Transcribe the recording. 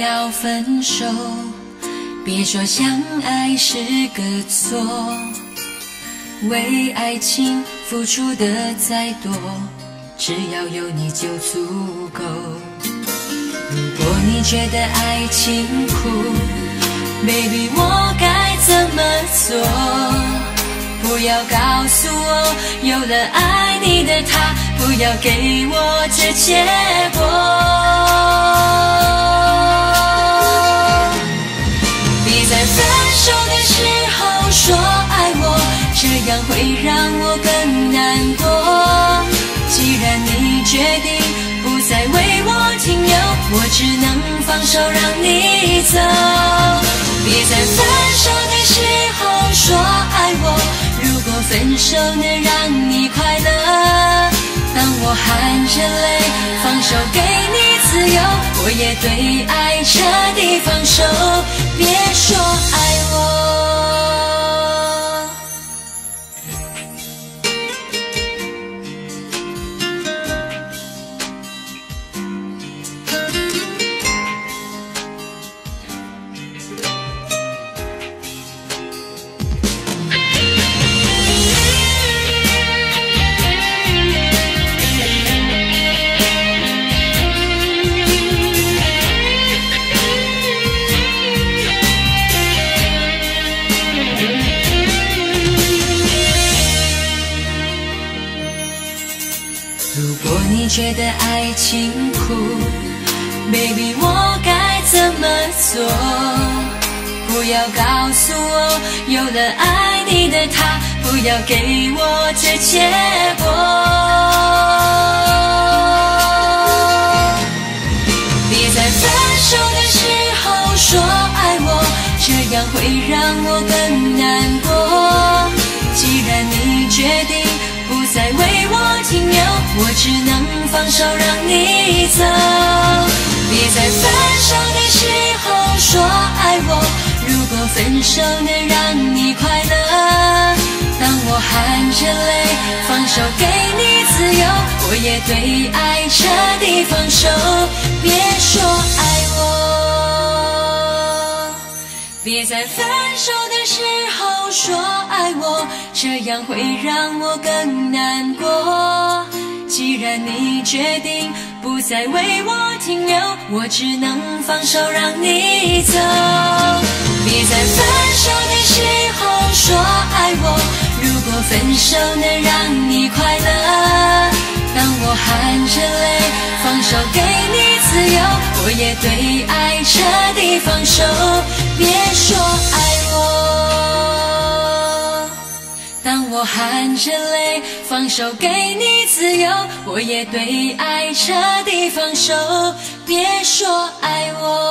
要分手，别说相爱是个错。为爱情付出的再多，只要有你就足够。如果你觉得爱情苦，baby 我该怎么做？不要告诉我，有了爱你的他，不要给我这结果。我只能放手让你走。别在分手的时候说爱我。如果分手能让你快乐，当我含着泪放手给你自由，我也对爱彻底放手，别说觉得爱情苦，baby 我该怎么做？不要告诉我，有了爱你的他，不要给我这结果。别在分手的时候说爱我，这样会让我更难过。既然你决定不再为我停留，我只能。放手让你走，别在分手的时候说爱我。如果分手能让你快乐，当我含着泪放手给你自由，我也对爱彻底放手。别说爱我，别在分手的时候说爱我，这样会让我更难过。既然你决定不再为我停留，我只能放手让你走。别在分手的时候说爱我，如果分手能让你快乐，当我含着泪放手给你自由，我也对爱彻底放手。别说爱我。当我含着泪放手给你自由，我也对爱彻底放手。别说爱我。